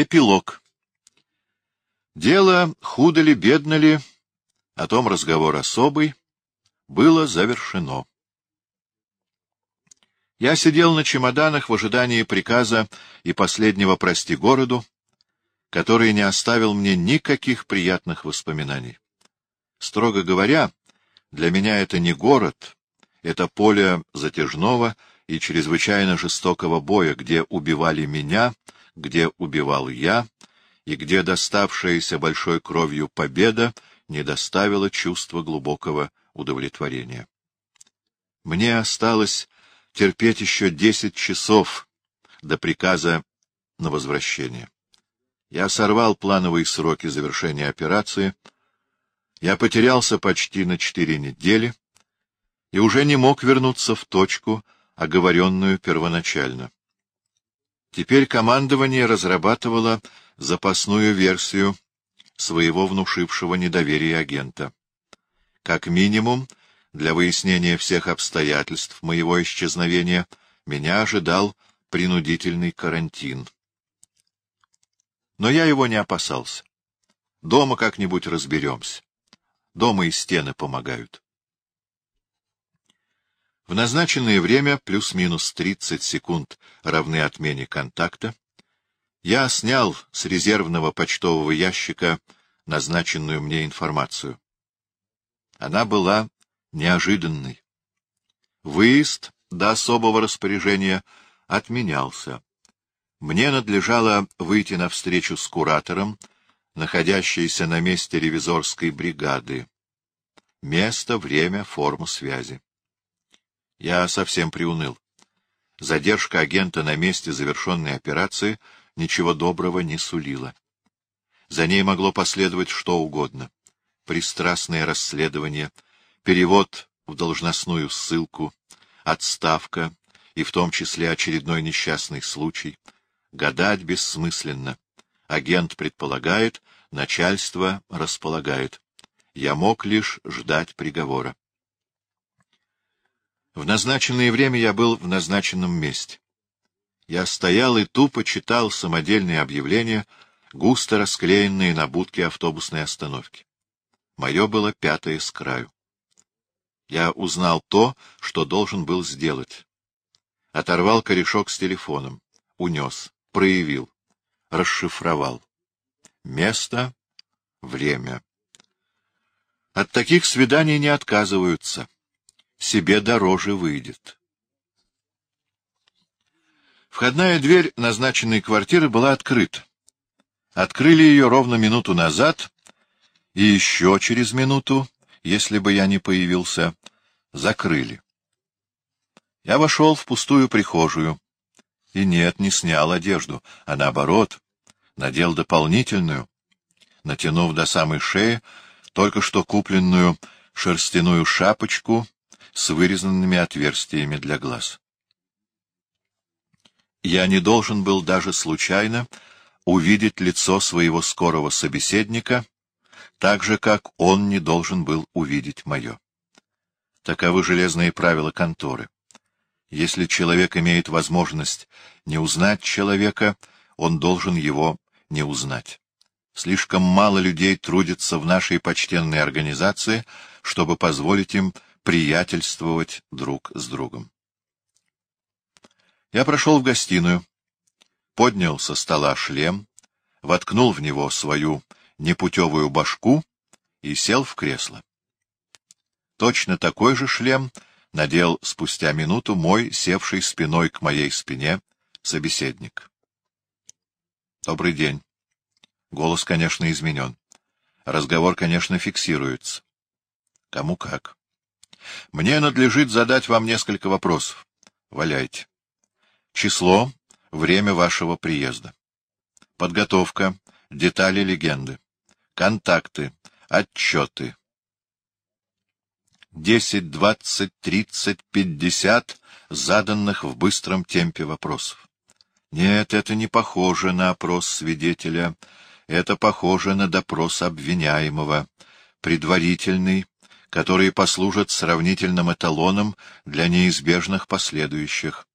Эпилог. Дело, худо ли, бедно ли, о том разговор особый, было завершено. Я сидел на чемоданах в ожидании приказа и последнего «прости городу», который не оставил мне никаких приятных воспоминаний. Строго говоря, для меня это не город, это поле затяжного и чрезвычайно жестокого боя, где убивали меня, где убивал я, и где доставшаяся большой кровью победа не доставила чувства глубокого удовлетворения. Мне осталось терпеть еще десять часов до приказа на возвращение. Я сорвал плановые сроки завершения операции, я потерялся почти на четыре недели и уже не мог вернуться в точку, оговоренную первоначально. Теперь командование разрабатывало запасную версию своего внушившего недоверие агента. Как минимум, для выяснения всех обстоятельств моего исчезновения меня ожидал принудительный карантин. Но я его не опасался. Дома как-нибудь разберемся. Дома и стены помогают. В назначенное время, плюс-минус 30 секунд равны отмене контакта, я снял с резервного почтового ящика назначенную мне информацию. Она была неожиданной. Выезд до особого распоряжения отменялся. Мне надлежало выйти навстречу с куратором, находящейся на месте ревизорской бригады. Место, время, форма связи. Я совсем приуныл. Задержка агента на месте завершенной операции ничего доброго не сулила. За ней могло последовать что угодно. Пристрастное расследование, перевод в должностную ссылку, отставка и в том числе очередной несчастный случай. Гадать бессмысленно. Агент предполагает, начальство располагает. Я мог лишь ждать приговора. В назначенное время я был в назначенном месте. Я стоял и тупо читал самодельные объявления, густо расклеенные на будке автобусной остановки. Мое было пятое с краю. Я узнал то, что должен был сделать. Оторвал корешок с телефоном, унес, проявил, расшифровал. Место, время. От таких свиданий не отказываются себе дороже выйдет. Входная дверь назначенной квартиры была открыта. Открыли ее ровно минуту назад, и еще через минуту, если бы я не появился, закрыли. Я вошел в пустую прихожую. И нет, не снял одежду, а наоборот, надел дополнительную, натянув до самой шеи только что купленную шерстяную шапочку с вырезанными отверстиями для глаз. Я не должен был даже случайно увидеть лицо своего скорого собеседника, так же, как он не должен был увидеть мое. Таковы железные правила конторы. Если человек имеет возможность не узнать человека, он должен его не узнать. Слишком мало людей трудится в нашей почтенной организации, чтобы позволить им приятельствовать друг с другом. Я прошел в гостиную, поднял со стола шлем, воткнул в него свою непутевую башку и сел в кресло. Точно такой же шлем надел спустя минуту мой, севший спиной к моей спине, собеседник. Добрый день. Голос, конечно, изменен. Разговор, конечно, фиксируется. Кому как. Мне надлежит задать вам несколько вопросов. Валяйте. Число, время вашего приезда. Подготовка, детали легенды. Контакты, отчеты. Десять, двадцать, тридцать, пятьдесят заданных в быстром темпе вопросов. Нет, это не похоже на опрос свидетеля, это похоже на допрос обвиняемого, предварительный, которые послужат сравнительным эталоном для неизбежных последующих.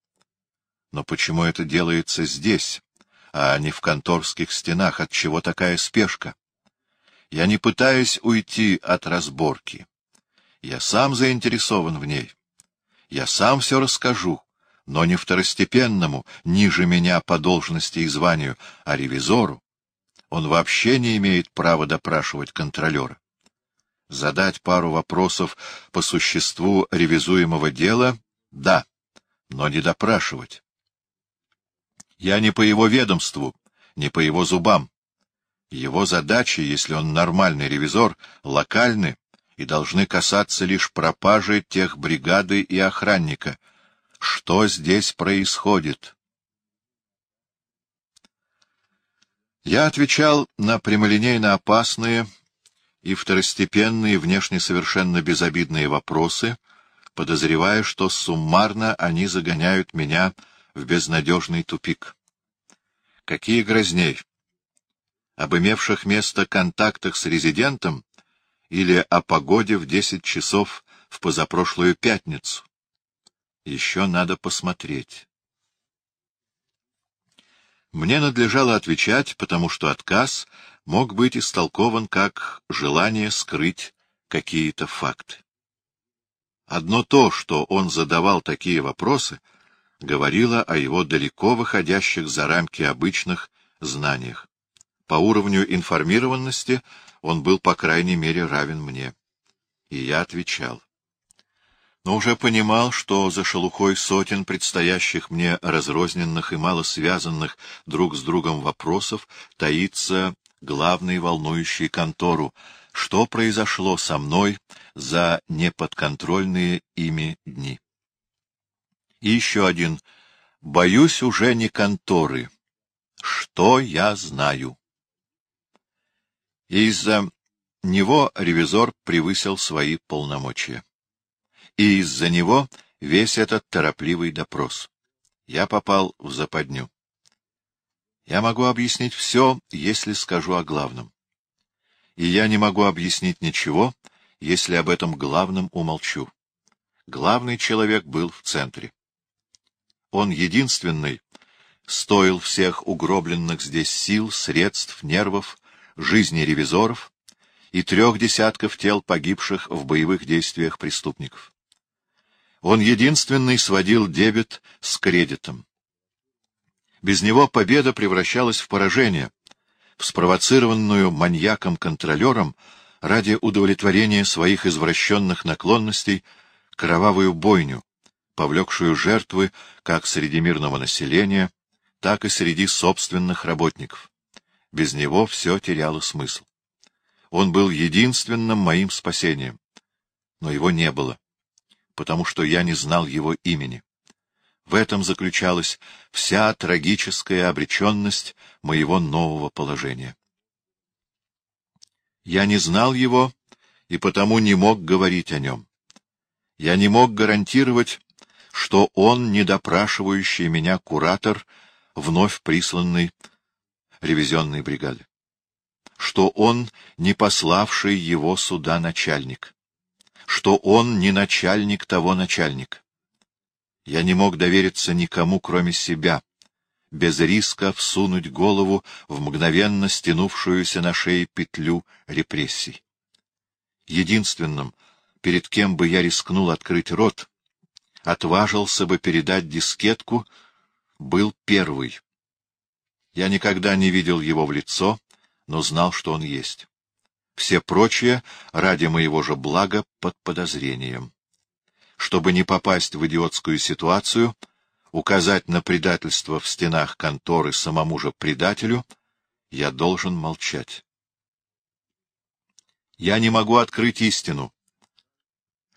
Но почему это делается здесь, а не в конторских стенах. Отчего такая спешка? Я не пытаюсь уйти от разборки. Я сам заинтересован в ней. Я сам все расскажу, но не второстепенному, ниже меня по должности и званию, а ревизору. Он вообще не имеет права допрашивать контролера. Задать пару вопросов по существу ревизуемого дела — да, но не допрашивать. Я не по его ведомству, не по его зубам. Его задачи, если он нормальный ревизор, локальны и должны касаться лишь пропажи тех бригады и охранника. Что здесь происходит? Я отвечал на прямолинейно опасные и второстепенные, внешне совершенно безобидные вопросы, подозревая, что суммарно они загоняют меня в безнадежный тупик. Какие грозней? Об имевших место контактах с резидентом или о погоде в десять часов в позапрошлую пятницу? Еще надо посмотреть. Мне надлежало отвечать, потому что отказ мог быть истолкован как желание скрыть какие-то факты. Одно то, что он задавал такие вопросы, говорило о его далеко выходящих за рамки обычных знаниях. По уровню информированности он был, по крайней мере, равен мне. И я отвечал. Но уже понимал, что за шелухой сотен предстоящих мне разрозненных и мало связанных друг с другом вопросов таится главный волнующий контору, что произошло со мной за неподконтрольные ими дни. И еще один. Боюсь уже не конторы. Что я знаю? Из-за него ревизор превысил свои полномочия. И из-за него весь этот торопливый допрос. Я попал в западню. Я могу объяснить все, если скажу о главном. И я не могу объяснить ничего, если об этом главном умолчу. Главный человек был в центре. Он единственный стоил всех угробленных здесь сил, средств, нервов, жизни ревизоров и трех десятков тел погибших в боевых действиях преступников. Он единственный сводил дебет с кредитом. Без него победа превращалась в поражение, в спровоцированную маньяком-контролером ради удовлетворения своих извращенных наклонностей кровавую бойню, повлекшую жертвы как среди мирного населения, так и среди собственных работников. Без него все теряло смысл. Он был единственным моим спасением, но его не было, потому что я не знал его имени. В этом заключалась вся трагическая обреченность моего нового положения. Я не знал его и потому не мог говорить о нем. Я не мог гарантировать, что он, не допрашивающий меня куратор, вновь присланный ревизионной бригады, что он, не пославший его сюда начальник, что он не начальник того начальника. Я не мог довериться никому, кроме себя, без риска всунуть голову в мгновенно стянувшуюся на шее петлю репрессий. Единственным, перед кем бы я рискнул открыть рот, отважился бы передать дискетку, был первый. Я никогда не видел его в лицо, но знал, что он есть. Все прочие ради моего же блага под подозрением чтобы не попасть в идиотскую ситуацию, указать на предательство в стенах конторы самому же предателю, я должен молчать. Я не могу открыть истину.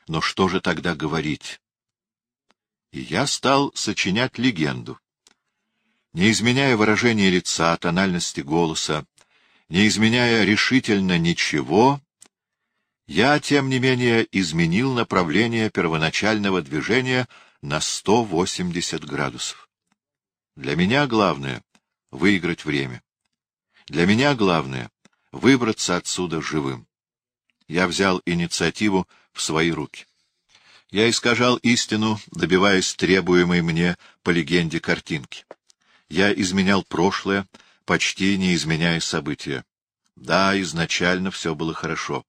Но что же тогда говорить? И я стал сочинять легенду. Не изменяя выражения лица, тональности голоса, не изменяя решительно ничего, я, тем не менее, изменил направление первоначального движения на 180 градусов. Для меня главное — выиграть время. Для меня главное — выбраться отсюда живым. Я взял инициативу в свои руки. Я искажал истину, добиваясь требуемой мне по легенде картинки. Я изменял прошлое, почти не изменяя события. Да, изначально все было хорошо.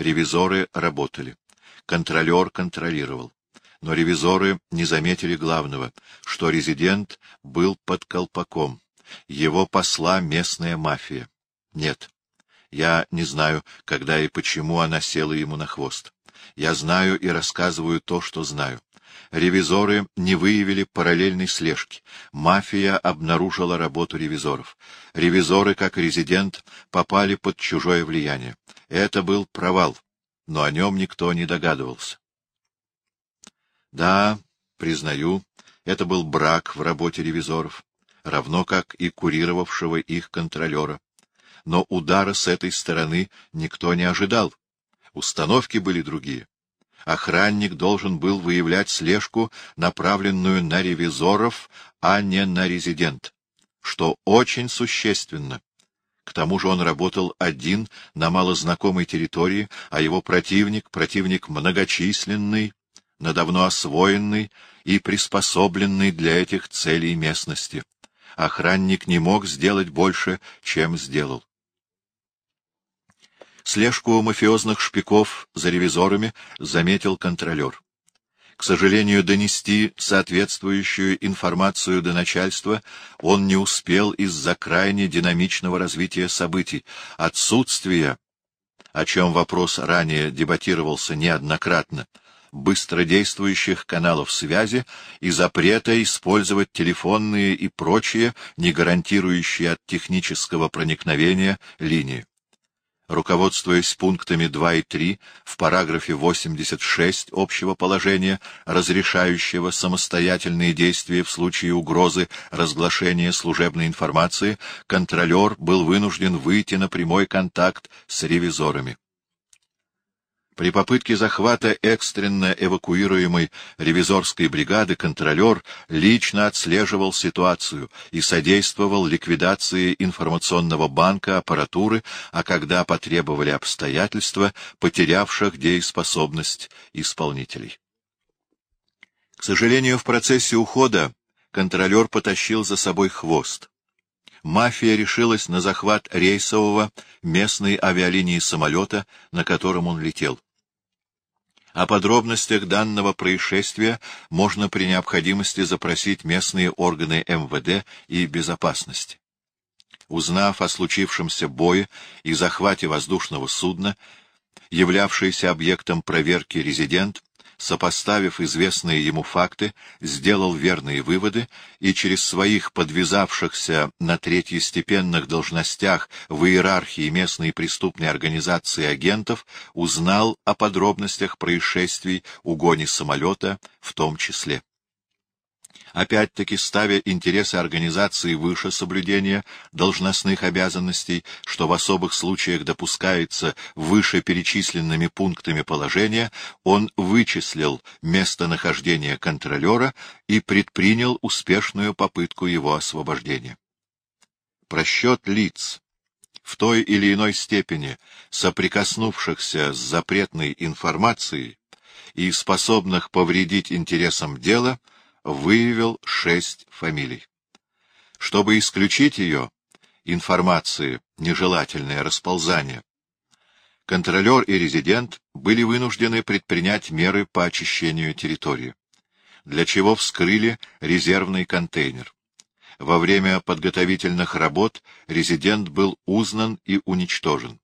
Ревизоры работали. Контролер контролировал. Но ревизоры не заметили главного, что резидент был под колпаком. Его посла местная мафия. Нет, я не знаю, когда и почему она села ему на хвост. Я знаю и рассказываю то, что знаю. Ревизоры не выявили параллельной слежки. Мафия обнаружила работу ревизоров. Ревизоры, как резидент, попали под чужое влияние. Это был провал, но о нем никто не догадывался. Да, признаю, это был брак в работе ревизоров, равно как и курировавшего их контролера. Но удара с этой стороны никто не ожидал. Установки были другие. Охранник должен был выявлять слежку, направленную на ревизоров, а не на резидент, что очень существенно. К тому же он работал один на малознакомой территории, а его противник — противник многочисленный, на давно освоенный и приспособленный для этих целей местности. Охранник не мог сделать больше, чем сделал. Слежку мафиозных шпиков за ревизорами заметил контролер. К сожалению, донести соответствующую информацию до начальства он не успел из-за крайне динамичного развития событий, отсутствия, о чем вопрос ранее дебатировался неоднократно, быстродействующих каналов связи и запрета использовать телефонные и прочие, не гарантирующие от технического проникновения, линии руководствуясь пунктами 2 и 3 в параграфе 86 общего положения, разрешающего самостоятельные действия в случае угрозы разглашения служебной информации, контролер был вынужден выйти на прямой контакт с ревизорами. При попытке захвата экстренно эвакуируемой ревизорской бригады контролер лично отслеживал ситуацию и содействовал ликвидации информационного банка аппаратуры, а когда потребовали обстоятельства, потерявших дееспособность исполнителей. К сожалению, в процессе ухода контролер потащил за собой хвост мафия решилась на захват рейсового местной авиалинии самолета, на котором он летел. О подробностях данного происшествия можно при необходимости запросить местные органы МВД и безопасности. Узнав о случившемся бое и захвате воздушного судна, являвшийся объектом проверки резидент сопоставив известные ему факты, сделал верные выводы и через своих подвязавшихся на третьестепенных должностях в иерархии местной преступной организации агентов узнал о подробностях происшествий угоне самолета в том числе опять-таки ставя интересы организации выше соблюдения должностных обязанностей, что в особых случаях допускается выше перечисленными пунктами положения, он вычислил местонахождение контролера и предпринял успешную попытку его освобождения. Просчет лиц, в той или иной степени соприкоснувшихся с запретной информацией и способных повредить интересам дела, выявил шесть фамилий. Чтобы исключить ее, информации, нежелательное расползание, контролер и резидент были вынуждены предпринять меры по очищению территории, для чего вскрыли резервный контейнер. Во время подготовительных работ резидент был узнан и уничтожен.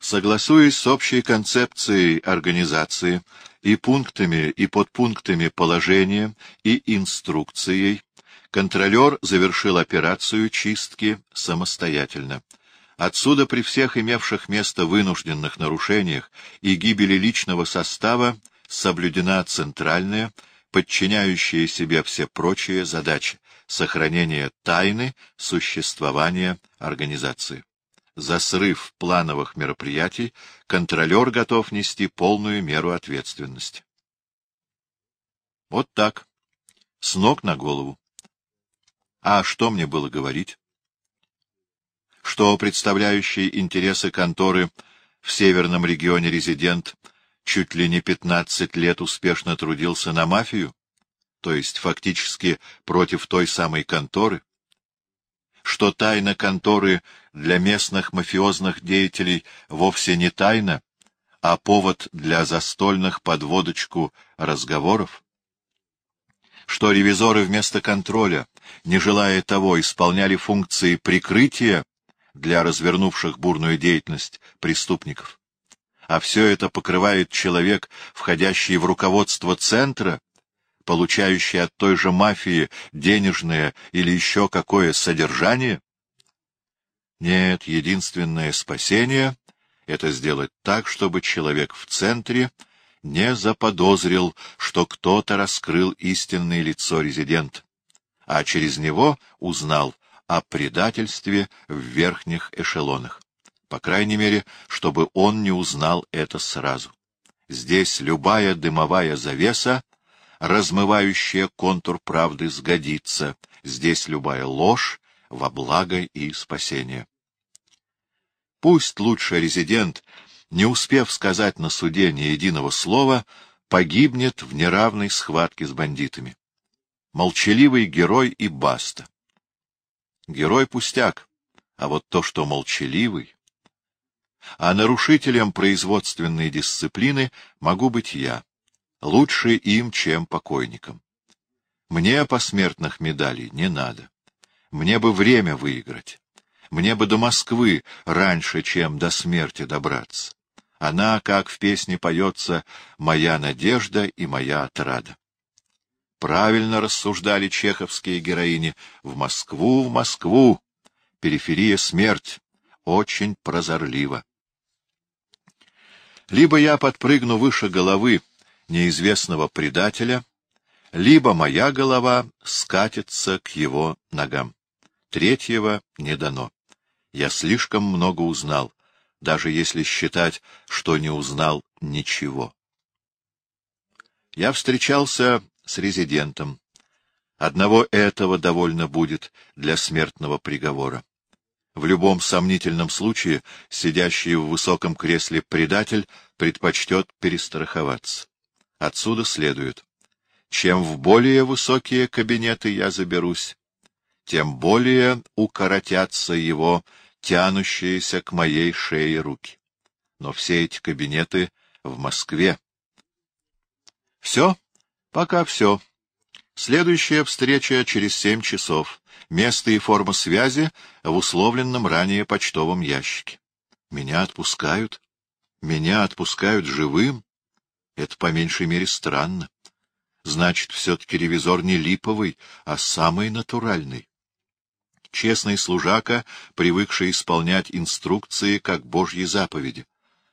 Согласуясь с общей концепцией организации и пунктами и подпунктами положения и инструкцией, контролер завершил операцию чистки самостоятельно. Отсюда при всех имевших место вынужденных нарушениях и гибели личного состава соблюдена центральная, подчиняющая себе все прочие задачи — сохранение тайны существования организации за срыв плановых мероприятий контролер готов нести полную меру ответственности. Вот так, с ног на голову. А что мне было говорить? Что представляющий интересы конторы в северном регионе резидент чуть ли не пятнадцать лет успешно трудился на мафию, то есть фактически против той самой конторы, что тайна конторы для местных мафиозных деятелей вовсе не тайна, а повод для застольных под водочку разговоров? Что ревизоры вместо контроля, не желая того, исполняли функции прикрытия для развернувших бурную деятельность преступников? А все это покрывает человек, входящий в руководство центра, получающий от той же мафии денежное или еще какое содержание? Нет, единственное спасение — это сделать так, чтобы человек в центре не заподозрил, что кто-то раскрыл истинное лицо резидента, а через него узнал о предательстве в верхних эшелонах. По крайней мере, чтобы он не узнал это сразу. Здесь любая дымовая завеса размывающая контур правды, сгодится. Здесь любая ложь во благо и спасение. Пусть лучше резидент, не успев сказать на суде ни единого слова, погибнет в неравной схватке с бандитами. Молчаливый герой и баста. Герой пустяк, а вот то, что молчаливый... А нарушителем производственной дисциплины могу быть я лучше им, чем покойникам. Мне посмертных медалей не надо. Мне бы время выиграть. Мне бы до Москвы раньше, чем до смерти добраться. Она, как в песне поется, «Моя надежда и моя отрада». Правильно рассуждали чеховские героини. В Москву, в Москву. Периферия смерть. Очень прозорливо. Либо я подпрыгну выше головы, неизвестного предателя, либо моя голова скатится к его ногам. Третьего не дано. Я слишком много узнал, даже если считать, что не узнал ничего. Я встречался с резидентом. Одного этого довольно будет для смертного приговора. В любом сомнительном случае сидящий в высоком кресле предатель предпочтет перестраховаться. Отсюда следует, чем в более высокие кабинеты я заберусь, тем более укоротятся его тянущиеся к моей шее руки. Но все эти кабинеты в Москве. Все? Пока все. Следующая встреча через семь часов. Место и форма связи в условленном ранее почтовом ящике. Меня отпускают? Меня отпускают живым? Это по меньшей мере странно. Значит, все-таки ревизор не липовый, а самый натуральный. Честный служака, привыкший исполнять инструкции как божьи заповеди.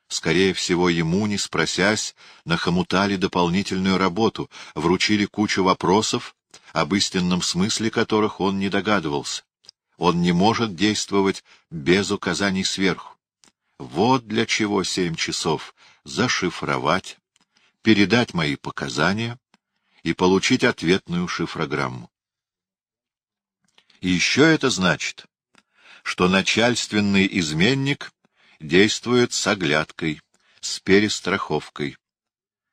Скорее всего, ему, не спросясь, нахомутали дополнительную работу, вручили кучу вопросов, об истинном смысле которых он не догадывался. Он не может действовать без указаний сверху. Вот для чего семь часов — зашифровать, передать мои показания и получить ответную шифрограмму. И еще это значит, что начальственный изменник действует с оглядкой, с перестраховкой.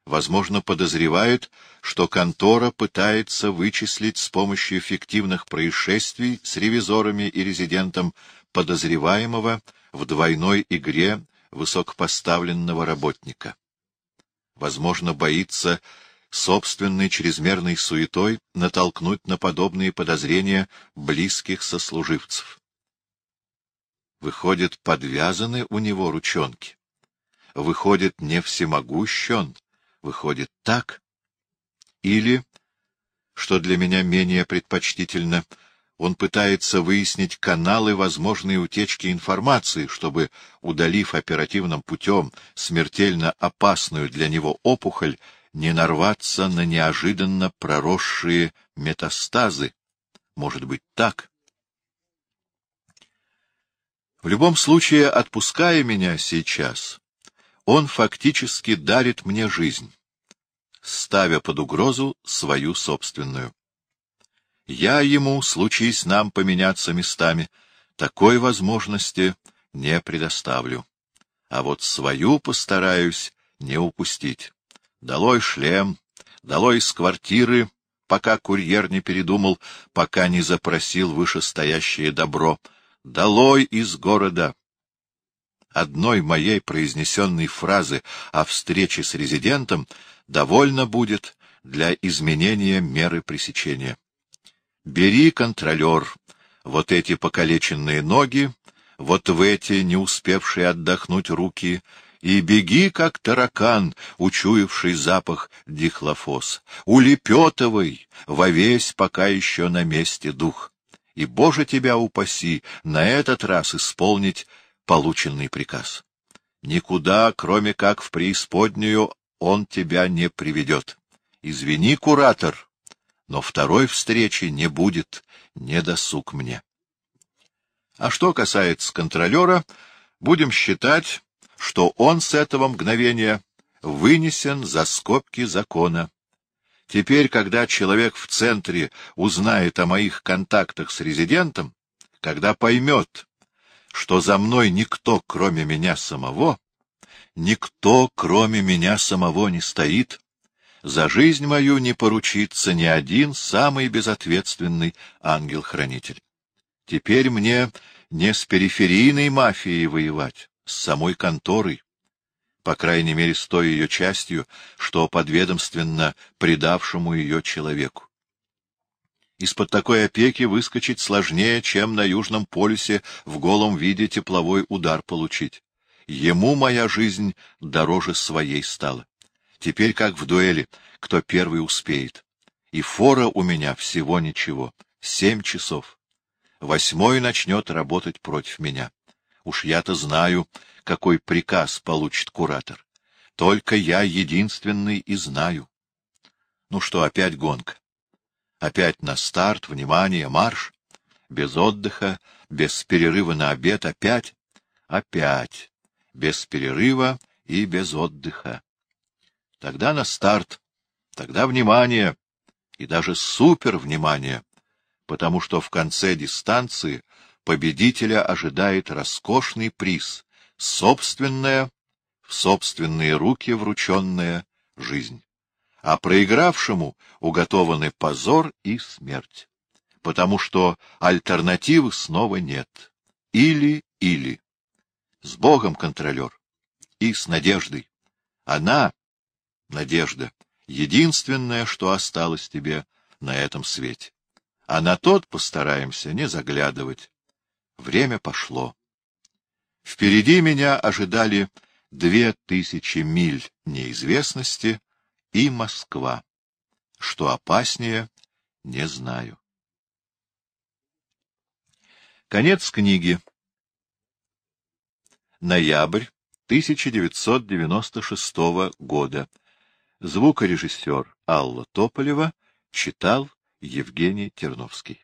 Возможно, подозревает, что контора пытается вычислить с помощью фиктивных происшествий с ревизорами и резидентом подозреваемого в двойной игре высокопоставленного работника возможно, боится собственной чрезмерной суетой натолкнуть на подобные подозрения близких сослуживцев. Выходит, подвязаны у него ручонки. Выходит, не всемогущен. Выходит, так. Или, что для меня менее предпочтительно, — он пытается выяснить каналы возможной утечки информации, чтобы, удалив оперативным путем смертельно опасную для него опухоль, не нарваться на неожиданно проросшие метастазы. Может быть, так? В любом случае, отпуская меня сейчас, он фактически дарит мне жизнь, ставя под угрозу свою собственную. Я ему, случись нам поменяться местами, такой возможности не предоставлю. А вот свою постараюсь не упустить. Долой шлем, долой с квартиры, пока курьер не передумал, пока не запросил вышестоящее добро. Долой из города! Одной моей произнесенной фразы о встрече с резидентом довольно будет для изменения меры пресечения. Бери, контролер, вот эти покалеченные ноги, вот в эти не успевшие отдохнуть руки, и беги, как таракан, учуявший запах дихлофос. Улепетывай во весь пока еще на месте дух. И, Боже, тебя упаси, на этот раз исполнить полученный приказ. Никуда, кроме как в преисподнюю, он тебя не приведет. Извини, куратор, но второй встречи не будет, не досуг мне. А что касается контролера, будем считать, что он с этого мгновения вынесен за скобки закона. Теперь, когда человек в центре узнает о моих контактах с резидентом, когда поймет, что за мной никто, кроме меня самого, никто, кроме меня самого, не стоит, за жизнь мою не поручится ни один самый безответственный ангел-хранитель. Теперь мне не с периферийной мафией воевать, с самой конторой, по крайней мере с той ее частью, что подведомственно предавшему ее человеку. Из-под такой опеки выскочить сложнее, чем на Южном полюсе в голом виде тепловой удар получить. Ему моя жизнь дороже своей стала. Теперь как в дуэли, кто первый успеет. И фора у меня всего ничего, семь часов. Восьмой начнет работать против меня. Уж я-то знаю, какой приказ получит куратор. Только я единственный и знаю. Ну что, опять гонка? Опять на старт, внимание, марш. Без отдыха, без перерыва на обед, опять, опять, без перерыва и без отдыха. Тогда на старт, тогда внимание, и даже супер внимание, потому что в конце дистанции победителя ожидает роскошный приз — собственная, в собственные руки врученная жизнь. А проигравшему уготованы позор и смерть, потому что альтернативы снова нет. Или-или. С Богом, контролер, и с надеждой. Она надежда, единственное, что осталось тебе на этом свете. А на тот постараемся не заглядывать. Время пошло. Впереди меня ожидали две тысячи миль неизвестности и Москва. Что опаснее, не знаю. Конец книги. Ноябрь 1996 года. Звукорежиссер Алла Тополева читал Евгений Терновский.